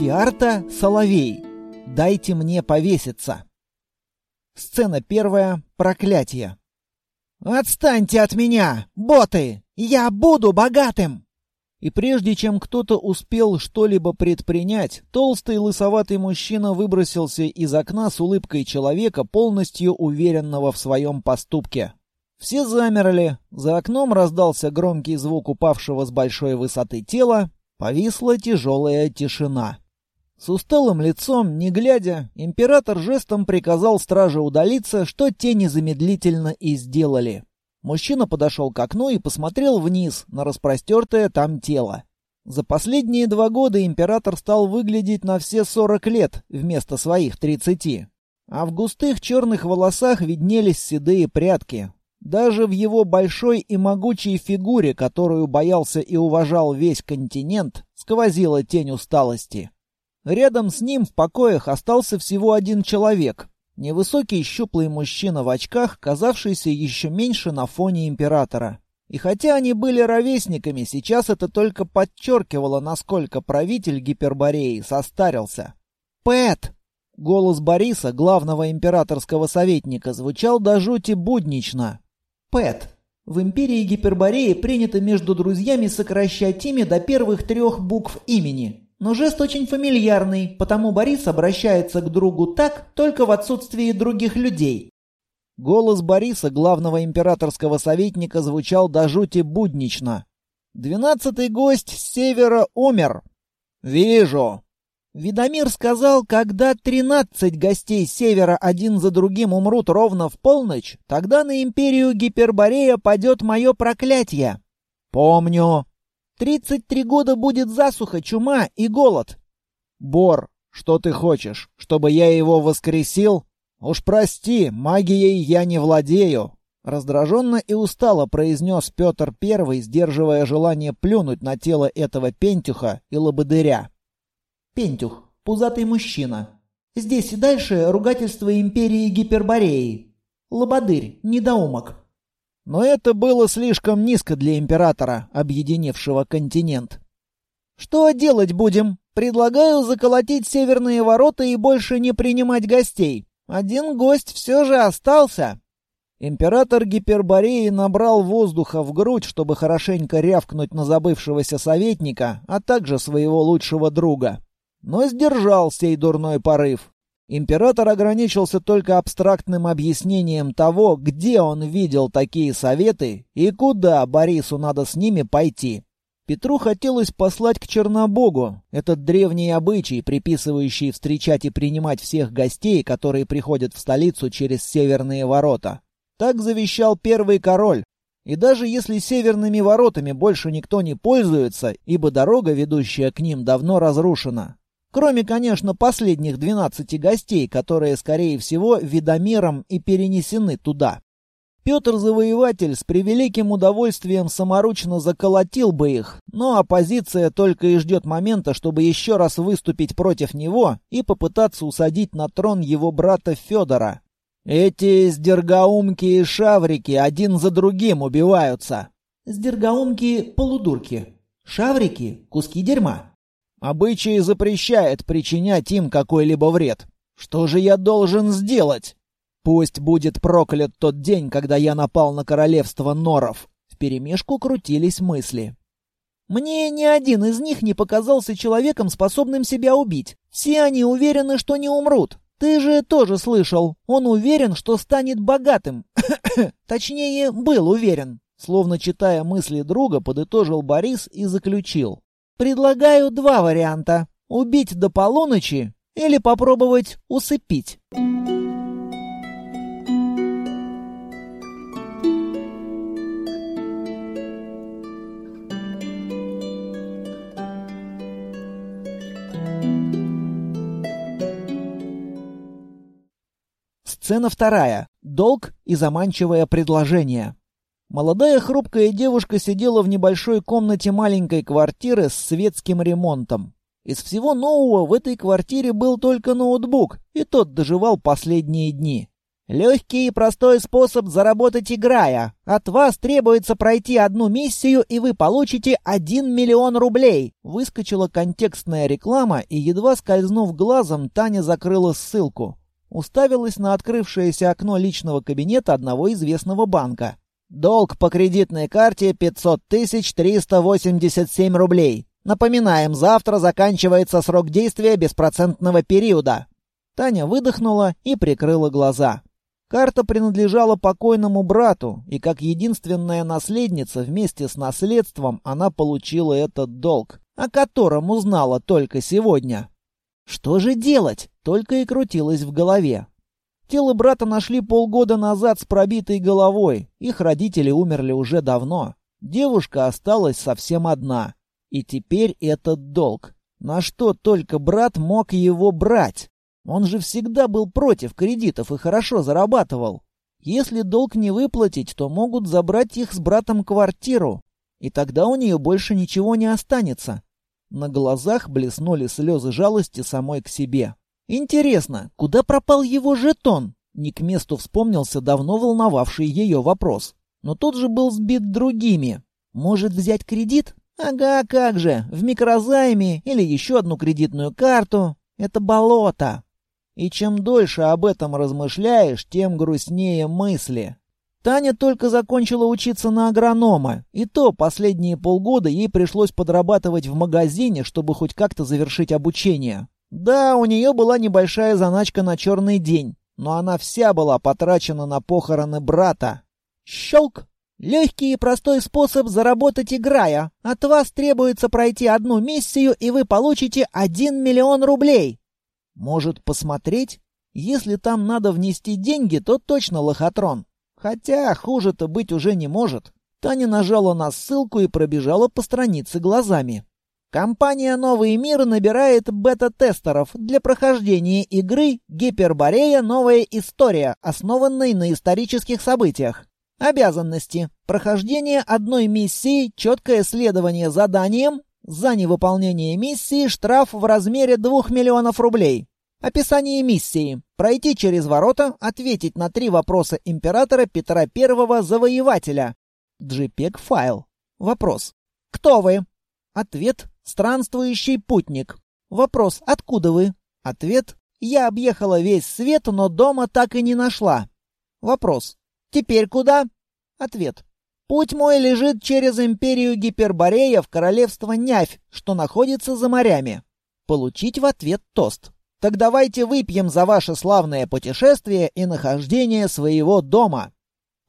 Сиарта Соловей. Дайте мне повеситься. Сцена первая. Проклятие. «Отстаньте от меня, боты! Я буду богатым!» И прежде чем кто-то успел что-либо предпринять, толстый лысоватый мужчина выбросился из окна с улыбкой человека, полностью уверенного в своем поступке. Все замерли, за окном раздался громкий звук упавшего с большой высоты тела, повисла тяжелая тишина. С усталым лицом, не глядя, император жестом приказал страже удалиться, что те незамедлительно и сделали. Мужчина подошел к окну и посмотрел вниз на распростертое там тело. За последние два года император стал выглядеть на все сорок лет вместо своих тридцати. А в густых черных волосах виднелись седые прядки. Даже в его большой и могучей фигуре, которую боялся и уважал весь континент, сквозила тень усталости. Рядом с ним в покоях остался всего один человек, Невысокий щуплый мужчина в очках, казавшийся еще меньше на фоне императора. И хотя они были ровесниками, сейчас это только подчеркивало, насколько правитель Гипербореи состарился. «Пэт!» Голос Бориса, главного императорского советника, звучал до жути буднично. «Пэт, в империи Гипербореи принято между друзьями сокращать имя до первых трех букв имени. Но жест очень фамильярный, потому Борис обращается к другу так, только в отсутствии других людей. Голос Бориса, главного императорского советника, звучал до жути буднично. «Двенадцатый гость с севера умер». «Вижу». Видомир сказал, когда тринадцать гостей севера один за другим умрут ровно в полночь, тогда на империю Гиперборея падет мое проклятие. «Помню», Тридцать три года будет засуха, чума и голод. Бор, что ты хочешь, чтобы я его воскресил? Уж прости, магией я не владею. Раздраженно и устало произнес Петр Первый, сдерживая желание плюнуть на тело этого пентюха и лободыря. Пентюх, пузатый мужчина. Здесь и дальше ругательство империи Гипербореи. Лободырь, недоумок. Но это было слишком низко для императора, объединившего континент. «Что делать будем? Предлагаю заколотить северные ворота и больше не принимать гостей. Один гость все же остался». Император Гипербореи набрал воздуха в грудь, чтобы хорошенько рявкнуть на забывшегося советника, а также своего лучшего друга. Но сдержал сей дурной порыв. Император ограничился только абстрактным объяснением того, где он видел такие советы и куда Борису надо с ними пойти. Петру хотелось послать к Чернобогу, этот древний обычай, приписывающий встречать и принимать всех гостей, которые приходят в столицу через северные ворота. Так завещал первый король. И даже если северными воротами больше никто не пользуется, ибо дорога, ведущая к ним, давно разрушена, Кроме, конечно, последних 12 гостей, которые, скорее всего, видомером и перенесены туда. Петр Завоеватель с превеликим удовольствием саморучно заколотил бы их, но оппозиция только и ждет момента, чтобы еще раз выступить против него и попытаться усадить на трон его брата Федора. Эти сдергаумки и шаврики один за другим убиваются. Сдергаумки — полудурки. Шаврики — куски дерьма. Обычай запрещает причинять им какой-либо вред. Что же я должен сделать? Пусть будет проклят тот день, когда я напал на королевство Норов. Вперемешку крутились мысли. Мне ни один из них не показался человеком, способным себя убить. Все они уверены, что не умрут. Ты же тоже слышал. Он уверен, что станет богатым. Точнее, был уверен. Словно читая мысли друга, подытожил Борис и заключил. Предлагаю два варианта. Убить до полуночи или попробовать усыпить. Сцена вторая. Долг и заманчивое предложение. Молодая хрупкая девушка сидела в небольшой комнате маленькой квартиры с светским ремонтом. Из всего нового в этой квартире был только ноутбук, и тот доживал последние дни. Легкий и простой способ заработать играя. От вас требуется пройти одну миссию, и вы получите 1 миллион рублей. Выскочила контекстная реклама, и едва скользнув глазом, Таня закрыла ссылку. Уставилась на открывшееся окно личного кабинета одного известного банка. Долг по кредитной карте 500 387 рублей. Напоминаем, завтра заканчивается срок действия беспроцентного периода. Таня выдохнула и прикрыла глаза. Карта принадлежала покойному брату, и как единственная наследница вместе с наследством она получила этот долг, о котором узнала только сегодня. Что же делать? Только и крутилось в голове. Тело брата нашли полгода назад с пробитой головой. Их родители умерли уже давно. Девушка осталась совсем одна. И теперь этот долг. На что только брат мог его брать? Он же всегда был против кредитов и хорошо зарабатывал. Если долг не выплатить, то могут забрать их с братом квартиру, и тогда у нее больше ничего не останется. На глазах блеснули слезы жалости самой к себе. Интересно, куда пропал его жетон? Не к месту вспомнился давно волновавший ее вопрос. Но тот же был сбит другими. Может взять кредит? Ага, как же, в микрозайме или еще одну кредитную карту. Это болото. И чем дольше об этом размышляешь, тем грустнее мысли. Таня только закончила учиться на агронома, и то последние полгода ей пришлось подрабатывать в магазине, чтобы хоть как-то завершить обучение. Да, у нее была небольшая заначка на черный день, но она вся была потрачена на похороны брата. Щелк! Легкий и простой способ заработать играя. От вас требуется пройти одну миссию, и вы получите 1 миллион рублей. Может, посмотреть? Если там надо внести деньги, то точно лохотрон. Хотя хуже-то быть уже не может. Таня нажала на ссылку и пробежала по странице глазами. Компания «Новый мир» набирает бета-тестеров для прохождения игры «Гиперборея. Новая история», основанной на исторических событиях. Обязанности. Прохождение одной миссии, четкое следование заданиям, за невыполнение миссии штраф в размере 2 миллионов рублей. Описание миссии. Пройти через ворота, ответить на три вопроса императора Петра I Завоевателя. JPEG-файл. Вопрос. Кто вы? Ответ. Странствующий путник. Вопрос. Откуда вы? Ответ. Я объехала весь свет, но дома так и не нашла. Вопрос. Теперь куда? Ответ. Путь мой лежит через империю Гиперборея в королевство Нявь, что находится за морями. Получить в ответ тост. Так давайте выпьем за ваше славное путешествие и нахождение своего дома.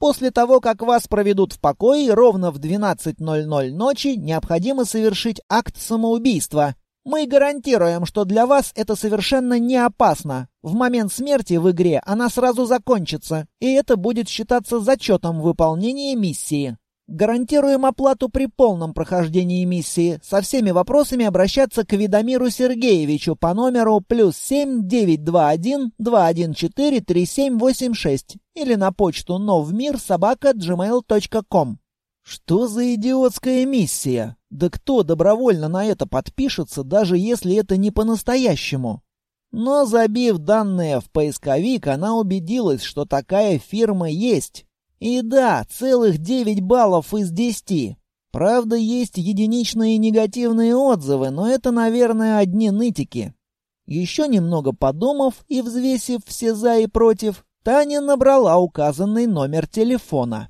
После того, как вас проведут в покое, ровно в 12.00 ночи необходимо совершить акт самоубийства. Мы гарантируем, что для вас это совершенно не опасно. В момент смерти в игре она сразу закончится, и это будет считаться зачетом выполнения миссии. Гарантируем оплату при полном прохождении миссии. Со всеми вопросами обращаться к Видомиру Сергеевичу по номеру плюс семь девять два один два один четыре три семь восемь шесть или на почту новмир собака gmail.com. Что за идиотская миссия? Да кто добровольно на это подпишется, даже если это не по-настоящему? Но забив данные в поисковик, она убедилась, что такая фирма есть. И да, целых 9 баллов из 10. Правда, есть единичные негативные отзывы, но это, наверное, одни нытики. Еще немного подумав и взвесив все за и против, Таня набрала указанный номер телефона.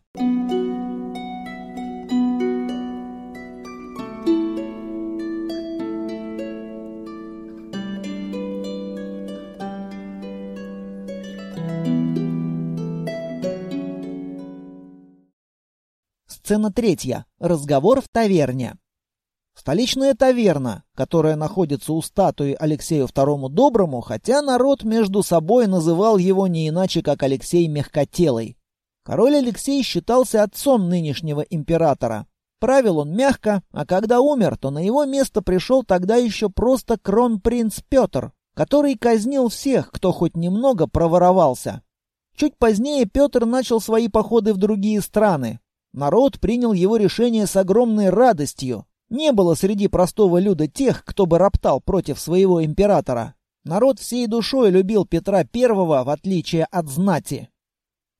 Сцена третья. Разговор в таверне. Столичная таверна, которая находится у статуи Алексею II Доброму, хотя народ между собой называл его не иначе, как Алексей Мягкотелый. Король Алексей считался отцом нынешнего императора. Правил он мягко, а когда умер, то на его место пришел тогда еще просто кронпринц Петр, который казнил всех, кто хоть немного проворовался. Чуть позднее Петр начал свои походы в другие страны, Народ принял его решение с огромной радостью. Не было среди простого люда тех, кто бы роптал против своего императора. Народ всей душой любил Петра I, в отличие от знати.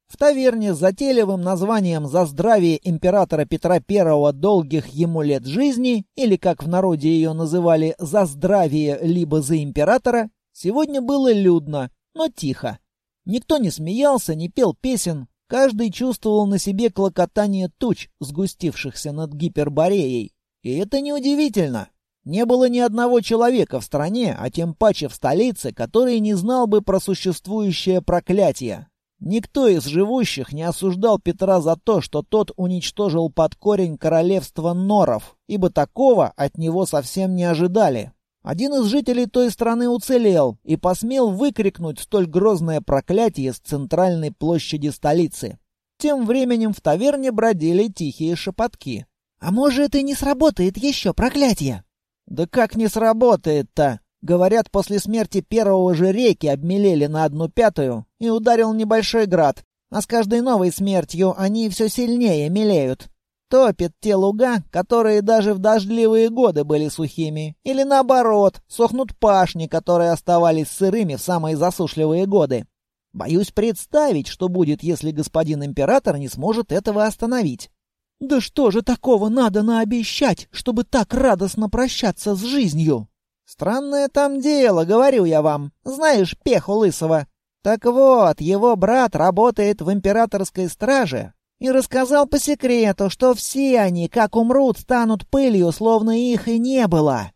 В таверне с затейливым названием «За здравие императора Петра I долгих ему лет жизни» или, как в народе ее называли, «За здравие либо за императора» сегодня было людно, но тихо. Никто не смеялся, не пел песен, каждый чувствовал на себе клокотание туч, сгустившихся над Гипербореей. И это неудивительно. Не было ни одного человека в стране, а тем паче в столице, который не знал бы про существующее проклятие. Никто из живущих не осуждал Петра за то, что тот уничтожил под корень королевство Норов, ибо такого от него совсем не ожидали. Один из жителей той страны уцелел и посмел выкрикнуть столь грозное проклятие с центральной площади столицы. Тем временем в таверне бродили тихие шепотки. «А может, и не сработает еще проклятие?» «Да как не сработает-то?» Говорят, после смерти первого же реки обмелели на одну пятую и ударил небольшой град, а с каждой новой смертью они все сильнее мелеют. Топит те луга, которые даже в дождливые годы были сухими. Или наоборот, сохнут пашни, которые оставались сырыми в самые засушливые годы. Боюсь представить, что будет, если господин император не сможет этого остановить. «Да что же такого надо наобещать, чтобы так радостно прощаться с жизнью?» «Странное там дело, говорю я вам. Знаешь Пеху Лысого? Так вот, его брат работает в императорской страже, и рассказал по секрету, что все они, как умрут, станут пылью, словно их и не было.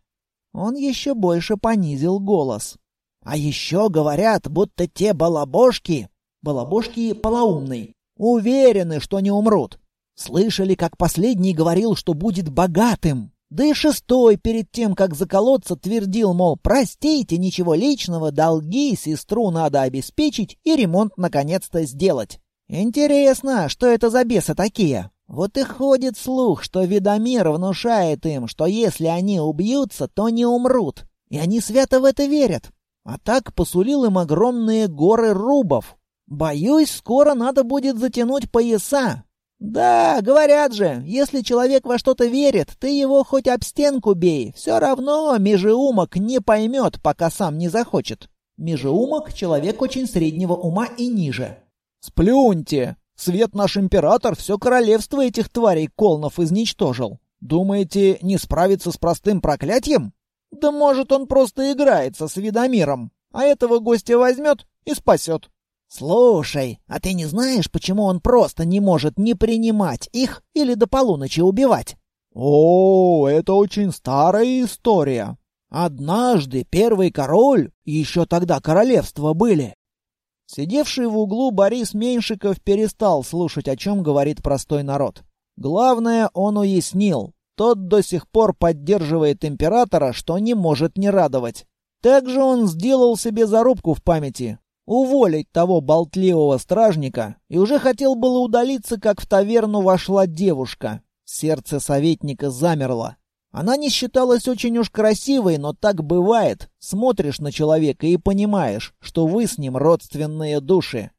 Он еще больше понизил голос. А еще говорят, будто те балабошки, балабошки полоумный, уверены, что не умрут. Слышали, как последний говорил, что будет богатым. Да и шестой перед тем, как заколоться, твердил, мол, простите, ничего личного, долги сестру надо обеспечить и ремонт наконец-то сделать. Интересно, что это за бесы такие? Вот и ходит слух, что Видомир внушает им, что если они убьются, то не умрут. И они свято в это верят. А так посулил им огромные горы рубов. Боюсь, скоро надо будет затянуть пояса. Да, говорят же, если человек во что-то верит, ты его хоть об стенку бей, все равно межеумок не поймет, пока сам не захочет. Межеумок — человек очень среднего ума и ниже. «Сплюньте! Свет наш император все королевство этих тварей Колнов изничтожил. Думаете, не справиться с простым проклятием? Да может, он просто играется с Видомиром, а этого гостя возьмет и спасет». «Слушай, а ты не знаешь, почему он просто не может не принимать их или до полуночи убивать?» «О, это очень старая история. Однажды первый король, еще тогда королевства были, Сидевший в углу Борис Меньшиков перестал слушать, о чем говорит простой народ. Главное, он уяснил. Тот до сих пор поддерживает императора, что не может не радовать. Также он сделал себе зарубку в памяти. Уволить того болтливого стражника и уже хотел было удалиться, как в таверну вошла девушка. Сердце советника замерло. Она не считалась очень уж красивой, но так бывает. Смотришь на человека и понимаешь, что вы с ним родственные души.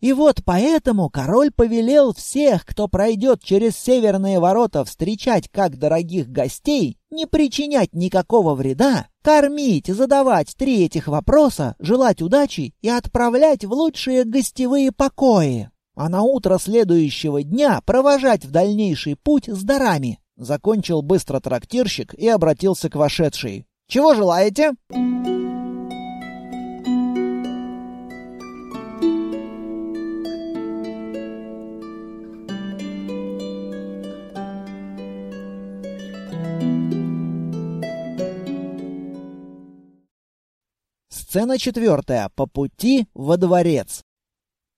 И вот поэтому король повелел всех, кто пройдет через северные ворота, встречать как дорогих гостей, не причинять никакого вреда, кормить, задавать три этих вопроса, желать удачи и отправлять в лучшие гостевые покои, а на утро следующего дня провожать в дальнейший путь с дарами. Закончил быстро трактирщик и обратился к вошедшей. «Чего желаете?» Сцена четвертая. По пути во дворец.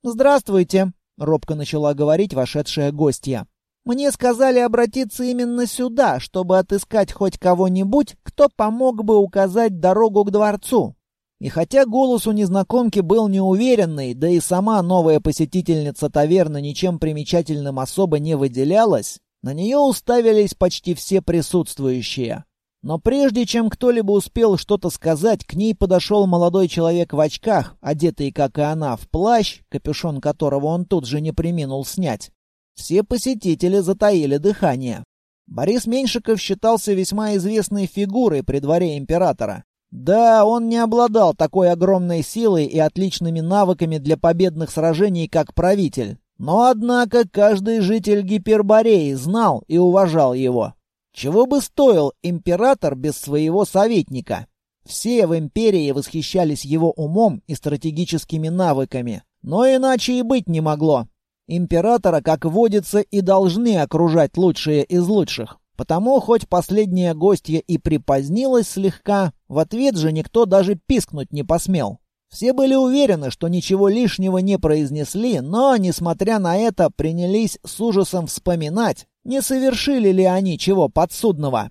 «Здравствуйте», — робко начала говорить вошедшая гостья. Мне сказали обратиться именно сюда, чтобы отыскать хоть кого-нибудь, кто помог бы указать дорогу к дворцу. И хотя голос у незнакомки был неуверенный, да и сама новая посетительница таверны ничем примечательным особо не выделялась, на нее уставились почти все присутствующие. Но прежде чем кто-либо успел что-то сказать, к ней подошел молодой человек в очках, одетый, как и она, в плащ, капюшон которого он тут же не приминул снять. Все посетители затаили дыхание. Борис Меньшиков считался весьма известной фигурой при дворе императора. Да, он не обладал такой огромной силой и отличными навыками для победных сражений, как правитель. Но, однако, каждый житель Гипербореи знал и уважал его. Чего бы стоил император без своего советника? Все в империи восхищались его умом и стратегическими навыками. Но иначе и быть не могло. Императора, как водится, и должны окружать лучшие из лучших. Потому, хоть последняя гостья и припозднилась слегка, в ответ же никто даже пискнуть не посмел. Все были уверены, что ничего лишнего не произнесли, но, несмотря на это, принялись с ужасом вспоминать, не совершили ли они чего подсудного.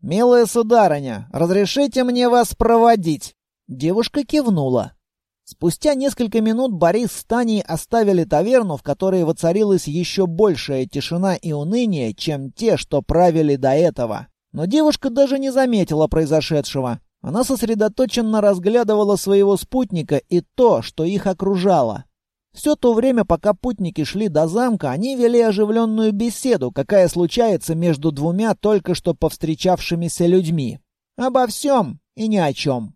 «Милая сударыня, разрешите мне вас проводить?» Девушка кивнула. Спустя несколько минут Борис с Таней оставили таверну, в которой воцарилась еще большая тишина и уныние, чем те, что правили до этого. Но девушка даже не заметила произошедшего. Она сосредоточенно разглядывала своего спутника и то, что их окружало. Все то время, пока путники шли до замка, они вели оживленную беседу, какая случается между двумя только что повстречавшимися людьми. Обо всем и ни о чем.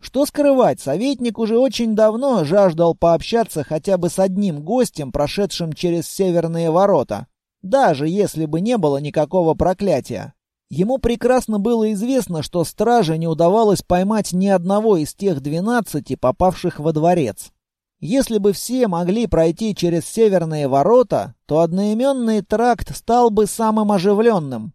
Что скрывать, советник уже очень давно жаждал пообщаться хотя бы с одним гостем, прошедшим через северные ворота, даже если бы не было никакого проклятия. Ему прекрасно было известно, что страже не удавалось поймать ни одного из тех двенадцати, попавших во дворец. Если бы все могли пройти через северные ворота, то одноименный тракт стал бы самым оживленным.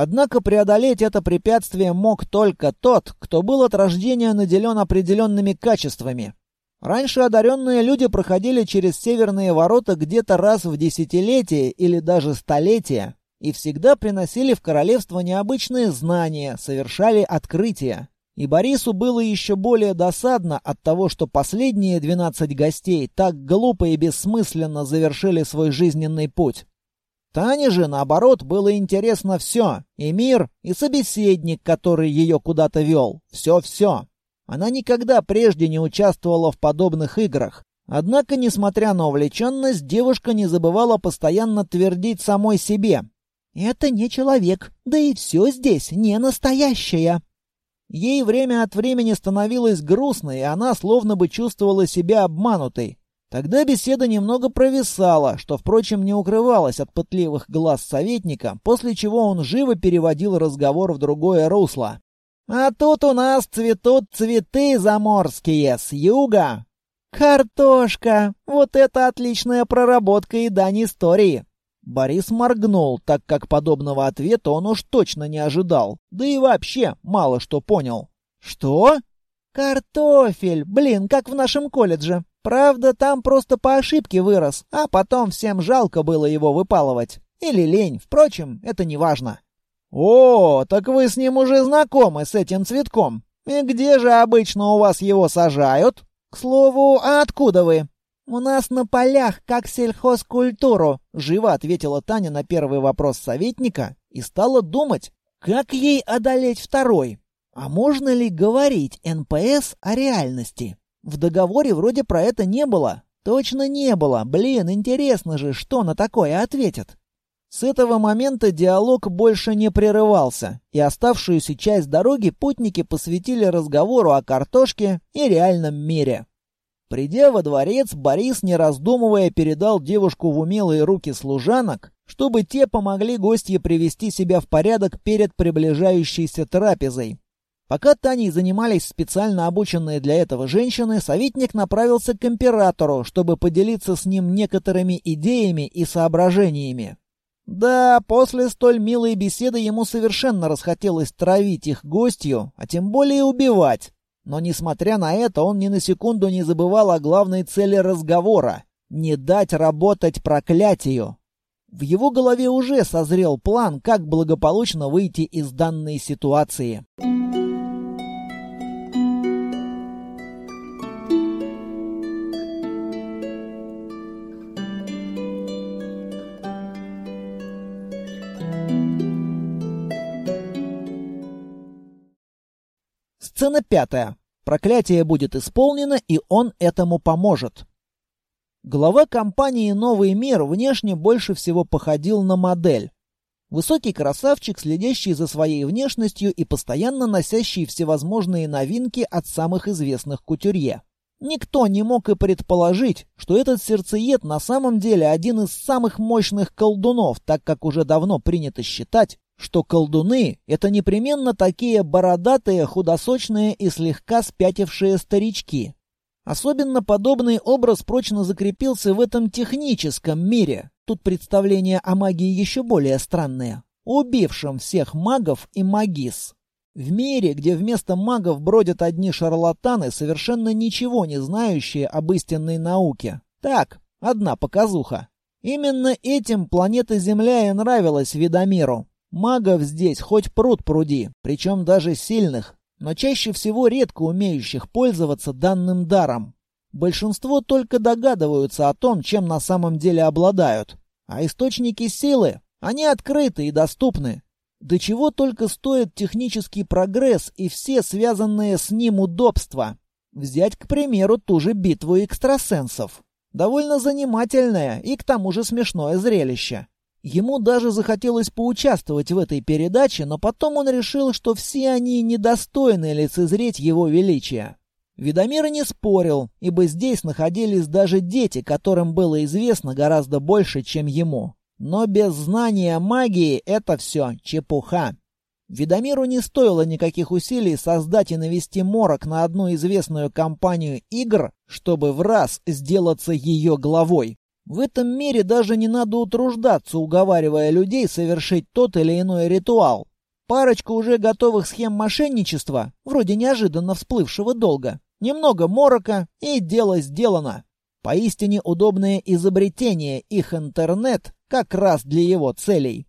Однако преодолеть это препятствие мог только тот, кто был от рождения наделен определенными качествами. Раньше одаренные люди проходили через северные ворота где-то раз в десятилетие или даже столетие и всегда приносили в королевство необычные знания, совершали открытия. И Борису было еще более досадно от того, что последние двенадцать гостей так глупо и бессмысленно завершили свой жизненный путь. Тане же, наоборот, было интересно все. И мир, и собеседник, который ее куда-то вел. Все-все. Она никогда прежде не участвовала в подобных играх. Однако, несмотря на увлеченность, девушка не забывала постоянно твердить самой себе. «Это не человек, да и все здесь не настоящее». Ей время от времени становилось грустно, и она словно бы чувствовала себя обманутой. Тогда беседа немного провисала, что, впрочем, не укрывалось от пытливых глаз советника, после чего он живо переводил разговор в другое русло. «А тут у нас цветут цветы заморские, с юга!» «Картошка! Вот это отличная проработка и дань истории!» Борис моргнул, так как подобного ответа он уж точно не ожидал, да и вообще мало что понял. «Что?» «Картофель! Блин, как в нашем колледже!» Правда, там просто по ошибке вырос, а потом всем жалко было его выпалывать. Или лень, впрочем, это не важно. «О, так вы с ним уже знакомы, с этим цветком. И где же обычно у вас его сажают? К слову, а откуда вы?» «У нас на полях, как сельхозкультуру», — живо ответила Таня на первый вопрос советника и стала думать, как ей одолеть второй. А можно ли говорить НПС о реальности? В договоре вроде про это не было. Точно не было. Блин, интересно же, что на такое ответят. С этого момента диалог больше не прерывался, и оставшуюся часть дороги путники посвятили разговору о картошке и реальном мире. Придя во дворец, Борис, не раздумывая, передал девушку в умелые руки служанок, чтобы те помогли гостье привести себя в порядок перед приближающейся трапезой. Пока Таней занимались специально обученные для этого женщины, советник направился к императору, чтобы поделиться с ним некоторыми идеями и соображениями. Да, после столь милой беседы ему совершенно расхотелось травить их гостью, а тем более убивать. Но, несмотря на это, он ни на секунду не забывал о главной цели разговора — не дать работать проклятию. В его голове уже созрел план, как благополучно выйти из данной ситуации. Сцена пятая. Проклятие будет исполнено, и он этому поможет. Глава компании «Новый мир» внешне больше всего походил на модель. Высокий красавчик, следящий за своей внешностью и постоянно носящий всевозможные новинки от самых известных кутюрье. Никто не мог и предположить, что этот сердцеед на самом деле один из самых мощных колдунов, так как уже давно принято считать, что колдуны — это непременно такие бородатые, худосочные и слегка спятившие старички. Особенно подобный образ прочно закрепился в этом техническом мире. Тут представления о магии еще более странные. Убившим всех магов и магис. В мире, где вместо магов бродят одни шарлатаны, совершенно ничего не знающие об истинной науке. Так, одна показуха. Именно этим планета Земля и нравилась Видомиру. Магов здесь хоть пруд пруди, причем даже сильных, но чаще всего редко умеющих пользоваться данным даром. Большинство только догадываются о том, чем на самом деле обладают. А источники силы, они открыты и доступны. До чего только стоит технический прогресс и все связанные с ним удобства. Взять, к примеру, ту же битву экстрасенсов. Довольно занимательное и к тому же смешное зрелище. Ему даже захотелось поучаствовать в этой передаче, но потом он решил, что все они недостойны лицезреть его величия. Видомир не спорил, ибо здесь находились даже дети, которым было известно гораздо больше, чем ему. Но без знания магии это все чепуха. Видомиру не стоило никаких усилий создать и навести морок на одну известную компанию игр, чтобы в раз сделаться ее главой. В этом мире даже не надо утруждаться, уговаривая людей совершить тот или иной ритуал. Парочка уже готовых схем мошенничества, вроде неожиданно всплывшего долга. Немного морока, и дело сделано. Поистине удобное изобретение их интернет как раз для его целей.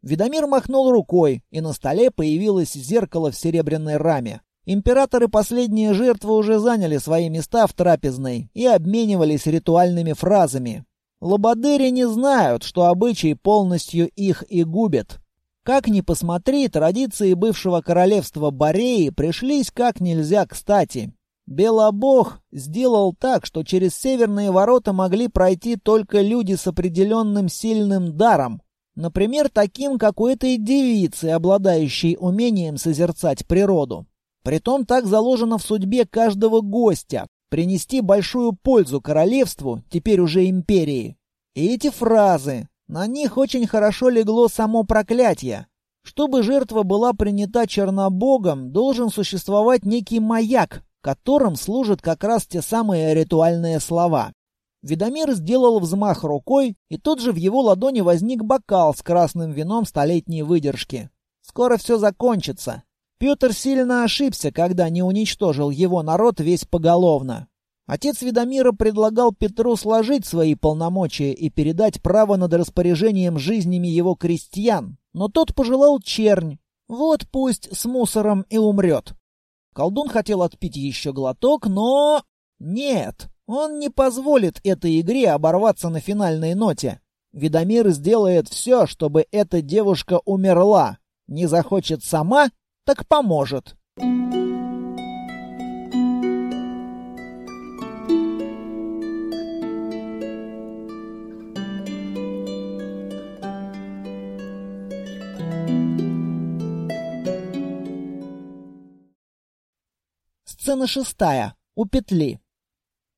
Видомир махнул рукой, и на столе появилось зеркало в серебряной раме. Императоры последние жертвы уже заняли свои места в трапезной и обменивались ритуальными фразами. Лободыри не знают, что обычай полностью их и губит. Как ни посмотри, традиции бывшего королевства Бореи пришлись как нельзя кстати. Белобог сделал так, что через северные ворота могли пройти только люди с определенным сильным даром. Например, таким, как у этой девицы, обладающей умением созерцать природу. Притом так заложено в судьбе каждого гостя, принести большую пользу королевству, теперь уже империи. И эти фразы, на них очень хорошо легло само проклятие. Чтобы жертва была принята Чернобогом, должен существовать некий маяк, которым служат как раз те самые ритуальные слова. Видомир сделал взмах рукой, и тут же в его ладони возник бокал с красным вином столетней выдержки. Скоро все закончится. Петр сильно ошибся, когда не уничтожил его народ весь поголовно. Отец Ведомира предлагал Петру сложить свои полномочия и передать право над распоряжением жизнями его крестьян, но тот пожелал чернь. Вот пусть с мусором и умрет. Колдун хотел отпить еще глоток, но... Нет, он не позволит этой игре оборваться на финальной ноте. Ведомир сделает все, чтобы эта девушка умерла. Не захочет сама, так поможет. Сцена шестая. У петли.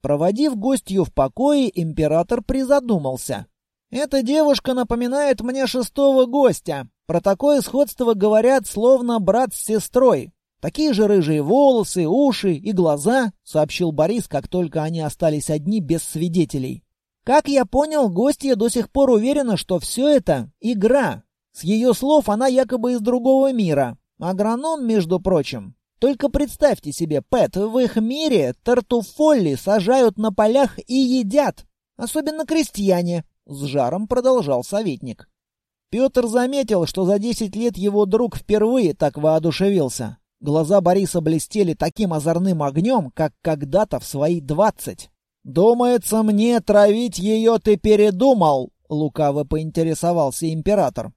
Проводив гостью в покое, император призадумался. «Эта девушка напоминает мне шестого гостя. Про такое сходство говорят, словно брат с сестрой. Такие же рыжие волосы, уши и глаза», — сообщил Борис, как только они остались одни без свидетелей. «Как я понял, гостья до сих пор уверена, что все это — игра. С ее слов она якобы из другого мира. Агроном, между прочим. Только представьте себе, Пэт, в их мире тартуфолли сажают на полях и едят. Особенно крестьяне, — с жаром продолжал советник. Петр заметил, что за десять лет его друг впервые так воодушевился. Глаза Бориса блестели таким озорным огнем, как когда-то в свои двадцать. «Думается мне, травить ее ты передумал», — лукаво поинтересовался император.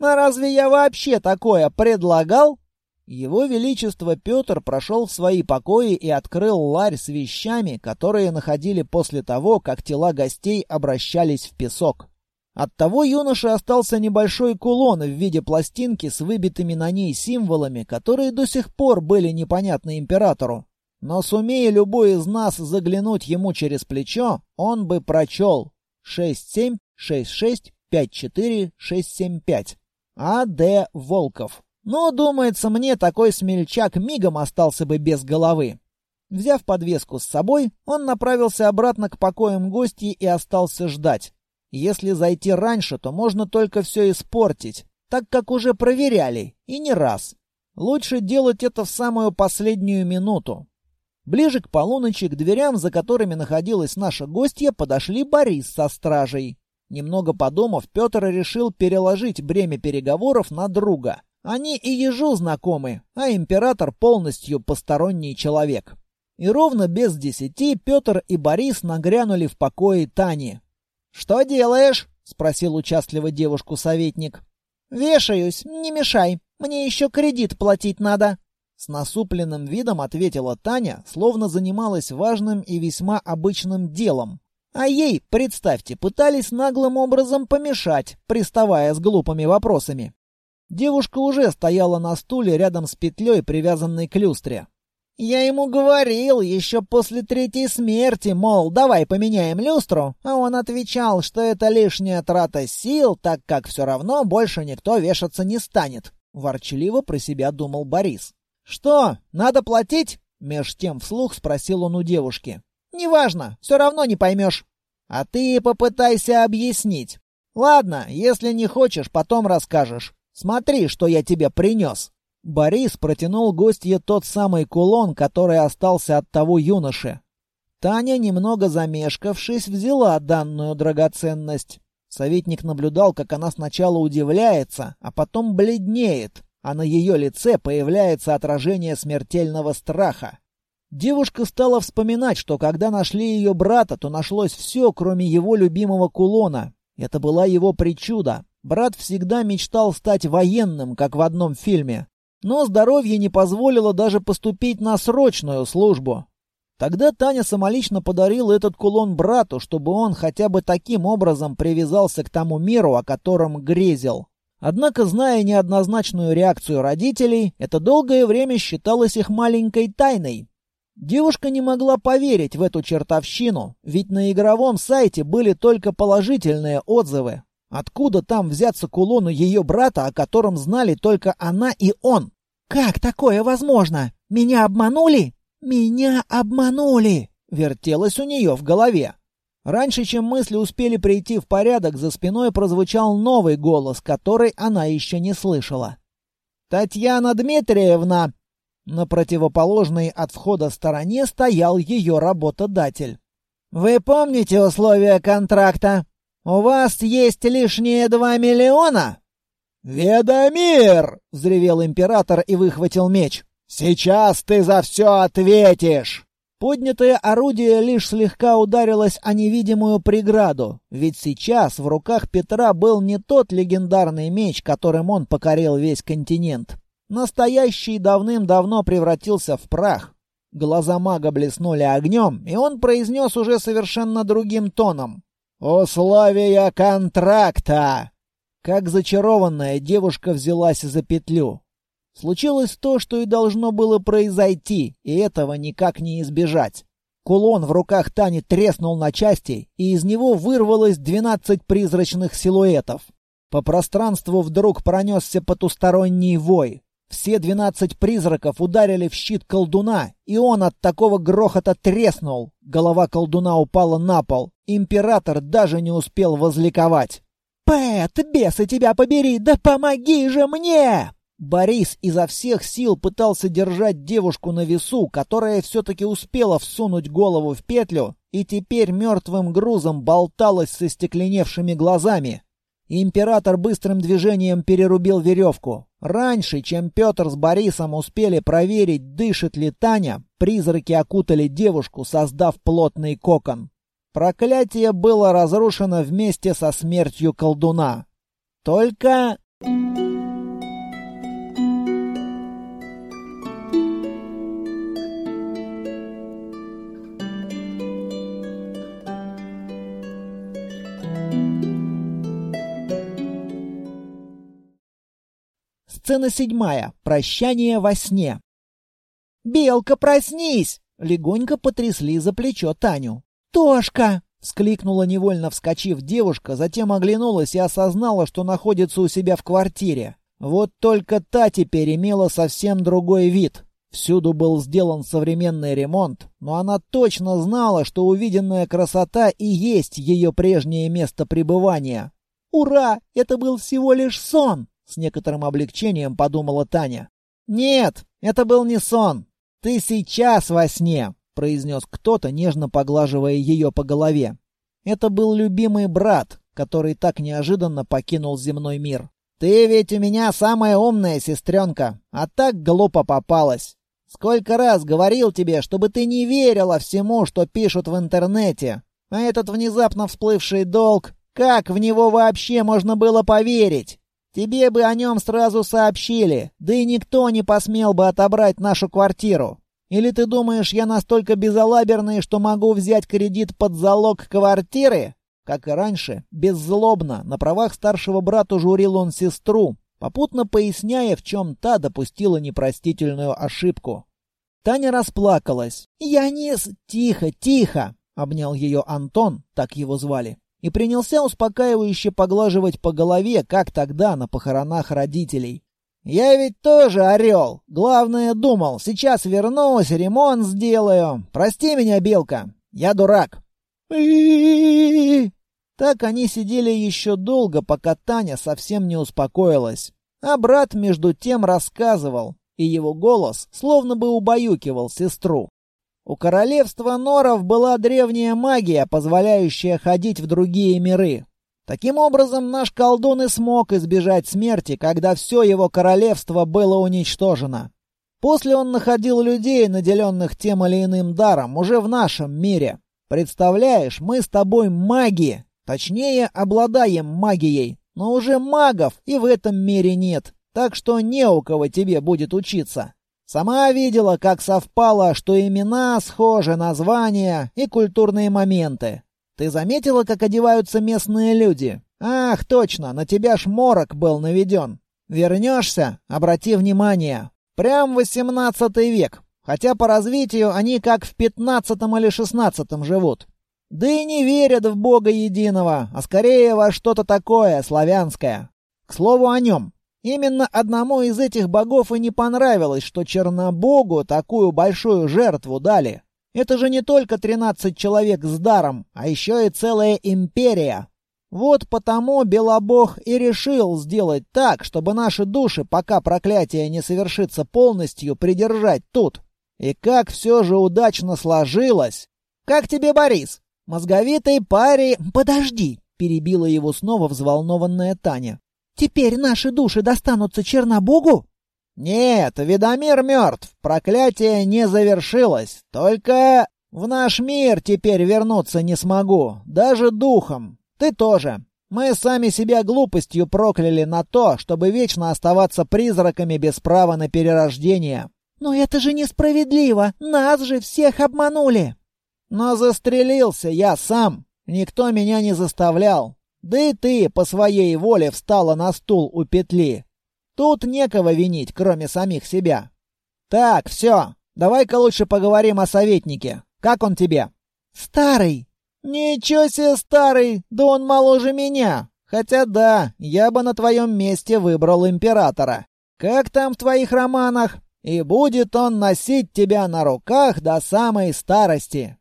«А разве я вообще такое предлагал?» Его Величество Петр прошел в свои покои и открыл ларь с вещами, которые находили после того, как тела гостей обращались в песок. Оттого юноше остался небольшой кулон в виде пластинки с выбитыми на ней символами, которые до сих пор были непонятны императору. но сумея любой из нас заглянуть ему через плечо, он бы прочел 676654-675. А.Д. Волков. Но, думается мне, такой смельчак мигом остался бы без головы. Взяв подвеску с собой, он направился обратно к покоям гостей и остался ждать. Если зайти раньше, то можно только все испортить, так как уже проверяли, и не раз. Лучше делать это в самую последнюю минуту. Ближе к полуночи к дверям, за которыми находилась наша гостья, подошли Борис со стражей. Немного подумав, Петр решил переложить бремя переговоров на друга. Они и ежу знакомы, а император полностью посторонний человек. И ровно без десяти Петр и Борис нагрянули в покое Тани. «Что делаешь?» — спросил участливо девушку советник. «Вешаюсь, не мешай. Мне еще кредит платить надо». С насупленным видом ответила Таня, словно занималась важным и весьма обычным делом. А ей, представьте, пытались наглым образом помешать, приставая с глупыми вопросами. Девушка уже стояла на стуле рядом с петлей, привязанной к люстре. «Я ему говорил еще после третьей смерти, мол, давай поменяем люстру», а он отвечал, что это лишняя трата сил, так как все равно больше никто вешаться не станет. Ворчливо про себя думал Борис. «Что, надо платить?» Меж тем вслух спросил он у девушки. «Неважно, все равно не поймешь». «А ты попытайся объяснить. Ладно, если не хочешь, потом расскажешь. Смотри, что я тебе принес». Борис протянул гостье тот самый кулон, который остался от того юноши. Таня, немного замешкавшись, взяла данную драгоценность. Советник наблюдал, как она сначала удивляется, а потом бледнеет, а на ее лице появляется отражение смертельного страха. Девушка стала вспоминать, что когда нашли ее брата, то нашлось все, кроме его любимого кулона. Это была его причуда. Брат всегда мечтал стать военным, как в одном фильме. Но здоровье не позволило даже поступить на срочную службу. Тогда Таня самолично подарила этот кулон брату, чтобы он хотя бы таким образом привязался к тому миру, о котором грезил. Однако, зная неоднозначную реакцию родителей, это долгое время считалось их маленькой тайной. Девушка не могла поверить в эту чертовщину, ведь на игровом сайте были только положительные отзывы. Откуда там взяться кулону ее брата, о котором знали только она и он? «Как такое возможно? Меня обманули? Меня обманули!» Вертелось у нее в голове. Раньше, чем мысли успели прийти в порядок, за спиной прозвучал новый голос, который она еще не слышала. «Татьяна Дмитриевна!» На противоположной от входа стороне стоял ее работодатель. «Вы помните условия контракта?» «У вас есть лишние два миллиона?» «Ведомир!» — взревел император и выхватил меч. «Сейчас ты за все ответишь!» Поднятое орудие лишь слегка ударилось о невидимую преграду, ведь сейчас в руках Петра был не тот легендарный меч, которым он покорил весь континент. Настоящий давным-давно превратился в прах. Глаза мага блеснули огнем, и он произнес уже совершенно другим тоном. «Условия контракта!» Как зачарованная девушка взялась за петлю. Случилось то, что и должно было произойти, и этого никак не избежать. Кулон в руках Тани треснул на части, и из него вырвалось двенадцать призрачных силуэтов. По пространству вдруг пронесся потусторонний вой. Все двенадцать призраков ударили в щит колдуна, и он от такого грохота треснул. Голова колдуна упала на пол. Император даже не успел возликовать. «Пэт, бесы тебя побери, да помоги же мне!» Борис изо всех сил пытался держать девушку на весу, которая все-таки успела всунуть голову в петлю и теперь мертвым грузом болталась со стекленевшими глазами. Император быстрым движением перерубил веревку. Раньше, чем Петр с Борисом успели проверить, дышит ли Таня, призраки окутали девушку, создав плотный кокон. Проклятие было разрушено вместе со смертью колдуна. Только... Сцена седьмая. Прощание во сне. «Белка, проснись!» легонько потрясли за плечо Таню. «Тошка!» — вскликнула невольно вскочив девушка, затем оглянулась и осознала, что находится у себя в квартире. Вот только та теперь имела совсем другой вид. Всюду был сделан современный ремонт, но она точно знала, что увиденная красота и есть ее прежнее место пребывания. «Ура! Это был всего лишь сон!» — с некоторым облегчением подумала Таня. «Нет, это был не сон. Ты сейчас во сне!» — произнес кто-то, нежно поглаживая ее по голове. Это был любимый брат, который так неожиданно покинул земной мир. «Ты ведь у меня самая умная сестренка, а так глупо попалась. Сколько раз говорил тебе, чтобы ты не верила всему, что пишут в интернете. А этот внезапно всплывший долг, как в него вообще можно было поверить? Тебе бы о нем сразу сообщили, да и никто не посмел бы отобрать нашу квартиру. Или ты думаешь, я настолько безалаберный, что могу взять кредит под залог квартиры? Как и раньше, беззлобно, на правах старшего брата журил он сестру, попутно поясняя, в чем та допустила непростительную ошибку. Таня расплакалась. «Я не... с...» «Тихо, тихо!» — обнял ее Антон, так его звали, и принялся успокаивающе поглаживать по голове, как тогда на похоронах родителей. «Я ведь тоже орел. Главное, думал, сейчас вернусь, ремонт сделаю. Прости меня, Белка, я дурак». Так они сидели еще долго, пока Таня совсем не успокоилась. А брат между тем рассказывал, и его голос словно бы убаюкивал сестру. У королевства Норов была древняя магия, позволяющая ходить в другие миры. Таким образом, наш колдун и смог избежать смерти, когда все его королевство было уничтожено. После он находил людей, наделенных тем или иным даром, уже в нашем мире. Представляешь, мы с тобой маги, точнее, обладаем магией, но уже магов и в этом мире нет, так что не у кого тебе будет учиться. Сама видела, как совпало, что имена схожи, названия и культурные моменты. Ты заметила, как одеваются местные люди? Ах, точно, на тебя ж морок был наведен. Вернешься, обрати внимание. Прям восемнадцатый век. Хотя по развитию они как в пятнадцатом или шестнадцатом живут. Да и не верят в Бога единого, а скорее во что-то такое славянское. К слову о нем. Именно одному из этих богов и не понравилось, что Чернобогу такую большую жертву дали. Это же не только тринадцать человек с даром, а еще и целая империя. Вот потому Белобог и решил сделать так, чтобы наши души, пока проклятие не совершится полностью, придержать тут. И как все же удачно сложилось. Как тебе, Борис? Мозговитый парень... Подожди, перебила его снова взволнованная Таня. Теперь наши души достанутся Чернобогу? Нет, Видомир мертв. Проклятие не завершилось. Только в наш мир теперь вернуться не смогу. Даже духом. Ты тоже. Мы сами себя глупостью прокляли на то, чтобы вечно оставаться призраками без права на перерождение. «Но это же несправедливо! Нас же всех обманули!» «Но застрелился я сам! Никто меня не заставлял! Да и ты по своей воле встала на стул у петли! Тут некого винить, кроме самих себя!» «Так, все, давай-ка лучше поговорим о советнике. Как он тебе?» «Старый!» «Ничего себе старый! Да он моложе меня! Хотя да, я бы на твоем месте выбрал императора. Как там в твоих романах? и будет он носить тебя на руках до самой старости».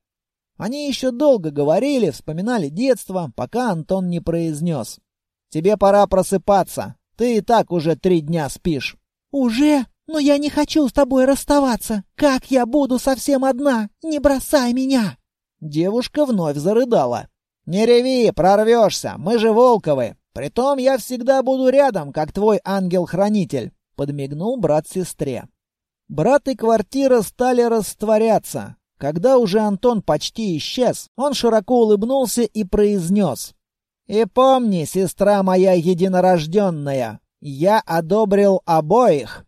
Они еще долго говорили, вспоминали детство, пока Антон не произнес. «Тебе пора просыпаться. Ты и так уже три дня спишь». «Уже? Но я не хочу с тобой расставаться. Как я буду совсем одна? Не бросай меня!» Девушка вновь зарыдала. «Не реви, прорвешься. Мы же Волковы. Притом я всегда буду рядом, как твой ангел-хранитель», — подмигнул брат сестре. Брат и квартира стали растворяться. Когда уже Антон почти исчез, он широко улыбнулся и произнес. «И помни, сестра моя единорожденная, я одобрил обоих!»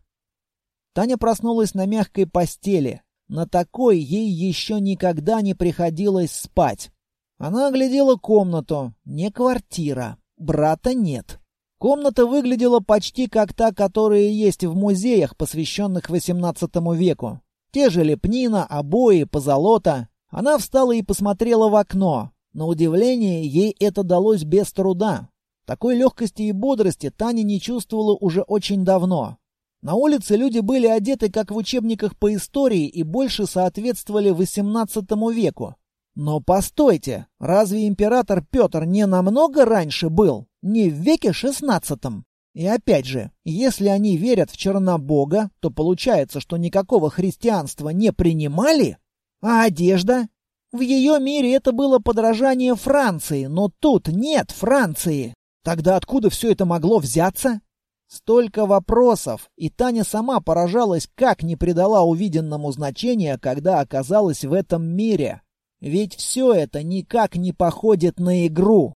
Таня проснулась на мягкой постели. На такой ей еще никогда не приходилось спать. Она оглядела комнату. Не квартира. Брата нет. Комната выглядела почти как та, которая есть в музеях, посвященных XVIII веку. Те же лепнина, обои, позолота. Она встала и посмотрела в окно. На удивление, ей это далось без труда. Такой легкости и бодрости Таня не чувствовала уже очень давно. На улице люди были одеты, как в учебниках по истории, и больше соответствовали XVIII веку. Но постойте, разве император Петр не намного раньше был? Не в веке XVI? И опять же, если они верят в Чернобога, то получается, что никакого христианства не принимали? А одежда? В ее мире это было подражание Франции, но тут нет Франции. Тогда откуда все это могло взяться? Столько вопросов, и Таня сама поражалась, как не придала увиденному значения, когда оказалась в этом мире. Ведь все это никак не походит на игру.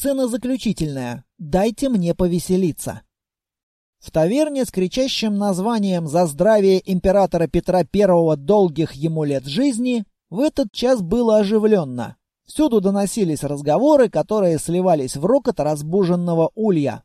Сцена заключительная. Дайте мне повеселиться. В таверне с кричащим названием «За здравие императора Петра I долгих ему лет жизни» в этот час было оживленно. Всюду доносились разговоры, которые сливались в рокот разбуженного улья.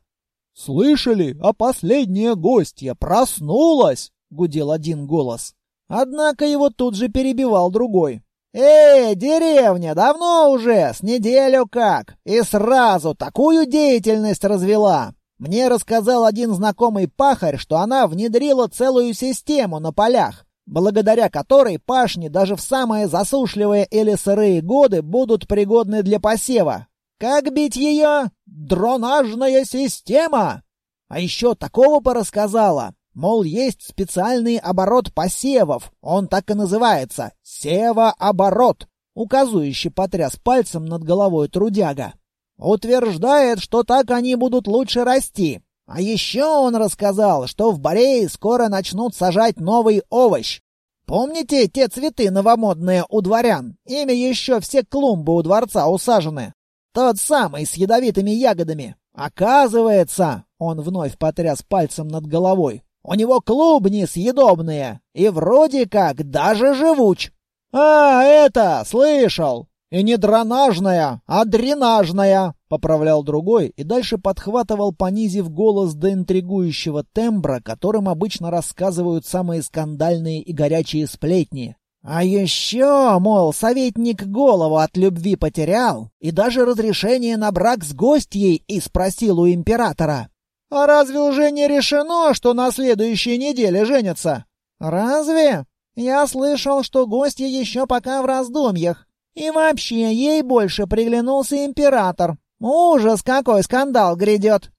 «Слышали? А последняя гостья проснулась!» — гудел один голос. Однако его тут же перебивал другой. «Эй, деревня, давно уже, с неделю как, и сразу такую деятельность развела. Мне рассказал один знакомый пахарь, что она внедрила целую систему на полях, благодаря которой пашни даже в самые засушливые или сырые годы будут пригодны для посева. Как бить ее? Дронажная система! А еще такого порассказала, Мол, есть специальный оборот посевов. Он так и называется — севооборот, указывающий потряс пальцем над головой трудяга. Утверждает, что так они будут лучше расти. А еще он рассказал, что в Борее скоро начнут сажать новый овощ. Помните те цветы новомодные у дворян? Ими еще все клумбы у дворца усажены. Тот самый с ядовитыми ягодами. Оказывается, он вновь потряс пальцем над головой. У него клубни съедобные, и вроде как даже живуч. А, это, слышал. И не дронажная, а дренажная, поправлял другой и дальше подхватывал, понизив голос до интригующего тембра, которым обычно рассказывают самые скандальные и горячие сплетни. А еще, мол, советник голову от любви потерял и даже разрешение на брак с гостьей и спросил у императора. А разве уже не решено, что на следующей неделе женятся? Разве? Я слышал, что гостья еще пока в раздумьях. И вообще, ей больше приглянулся император. Ужас, какой скандал грядет.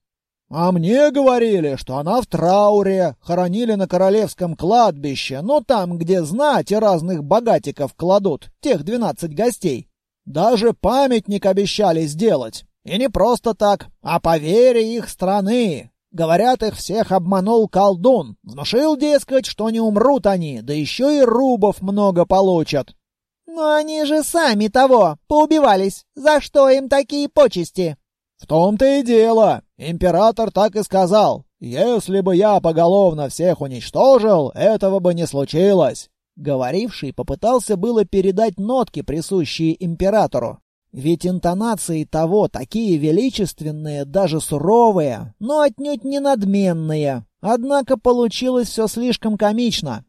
А мне говорили, что она в трауре, хоронили на королевском кладбище, но там, где знать разных богатиков кладут, тех двенадцать гостей. Даже памятник обещали сделать. И не просто так, а по вере их страны. Говорят, их всех обманул колдун. Внушил, дескать, что не умрут они, да еще и рубов много получат. Но они же сами того, поубивались. За что им такие почести? В том-то и дело. Император так и сказал. Если бы я поголовно всех уничтожил, этого бы не случилось. Говоривший попытался было передать нотки, присущие императору. Ведь интонации того такие величественные, даже суровые, но отнюдь не надменные. Однако получилось все слишком комично.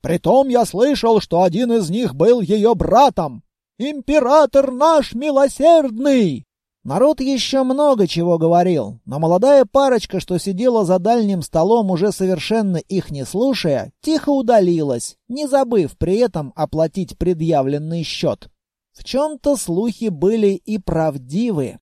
Притом я слышал, что один из них был ее братом. «Император наш милосердный!» Народ еще много чего говорил, но молодая парочка, что сидела за дальним столом, уже совершенно их не слушая, тихо удалилась, не забыв при этом оплатить предъявленный счет. В чем-то слухи были и правдивы.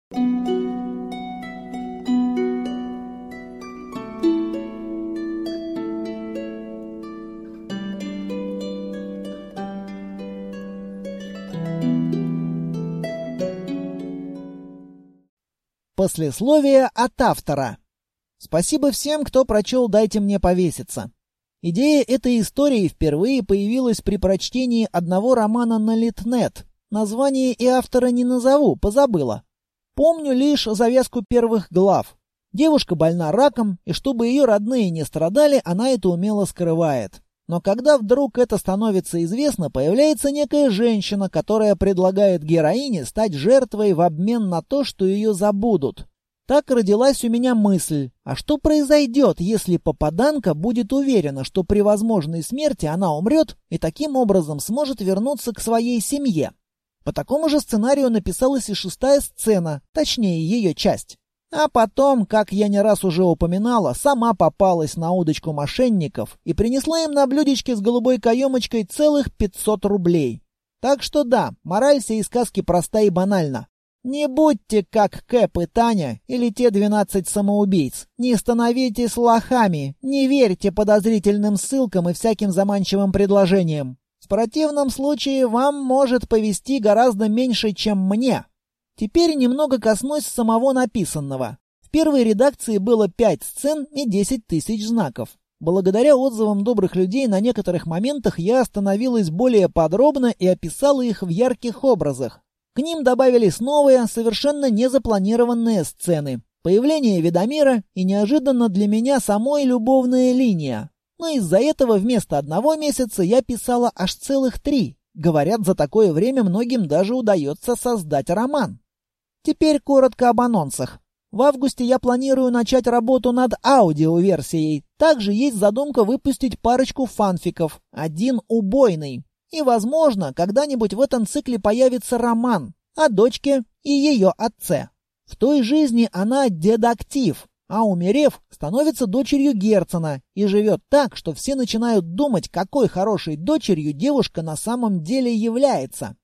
Послесловие от автора. Спасибо всем, кто прочел «Дайте мне повеситься». Идея этой истории впервые появилась при прочтении одного романа на Литнет, Название и автора не назову, позабыла. Помню лишь завязку первых глав. Девушка больна раком, и чтобы ее родные не страдали, она это умело скрывает. Но когда вдруг это становится известно, появляется некая женщина, которая предлагает героине стать жертвой в обмен на то, что ее забудут. Так родилась у меня мысль, а что произойдет, если попаданка будет уверена, что при возможной смерти она умрет и таким образом сможет вернуться к своей семье? По такому же сценарию написалась и шестая сцена, точнее ее часть. А потом, как я не раз уже упоминала, сама попалась на удочку мошенников и принесла им на блюдечке с голубой каемочкой целых 500 рублей. Так что да, мораль всей сказки проста и банальна. Не будьте как Кэп и Таня или те 12 самоубийц. Не становитесь лохами, не верьте подозрительным ссылкам и всяким заманчивым предложениям. В противном случае вам может повести гораздо меньше, чем мне. Теперь немного коснусь самого написанного. В первой редакции было 5 сцен и 10 тысяч знаков. Благодаря отзывам добрых людей на некоторых моментах я остановилась более подробно и описала их в ярких образах. К ним добавились новые, совершенно незапланированные сцены. Появление Ведомира и неожиданно для меня самой любовная линия. Но из-за этого вместо одного месяца я писала аж целых три. Говорят, за такое время многим даже удается создать роман. Теперь коротко об анонсах. В августе я планирую начать работу над аудиоверсией. Также есть задумка выпустить парочку фанфиков, один убойный. И, возможно, когда-нибудь в этом цикле появится роман о дочке и ее отце. В той жизни она дедактив, а умерев, становится дочерью Герцена и живет так, что все начинают думать, какой хорошей дочерью девушка на самом деле является.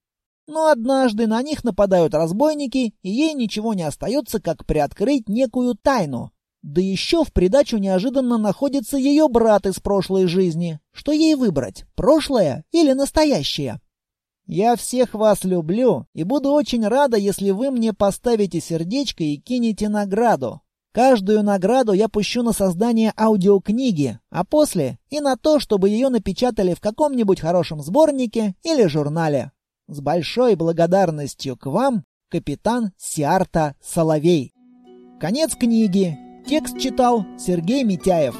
Но однажды на них нападают разбойники, и ей ничего не остается, как приоткрыть некую тайну. Да еще в придачу неожиданно находится ее брат из прошлой жизни. Что ей выбрать, прошлое или настоящее? Я всех вас люблю и буду очень рада, если вы мне поставите сердечко и кинете награду. Каждую награду я пущу на создание аудиокниги, а после и на то, чтобы ее напечатали в каком-нибудь хорошем сборнике или журнале. С большой благодарностью к вам, капитан Сиарта Соловей. Конец книги. Текст читал Сергей Митяев.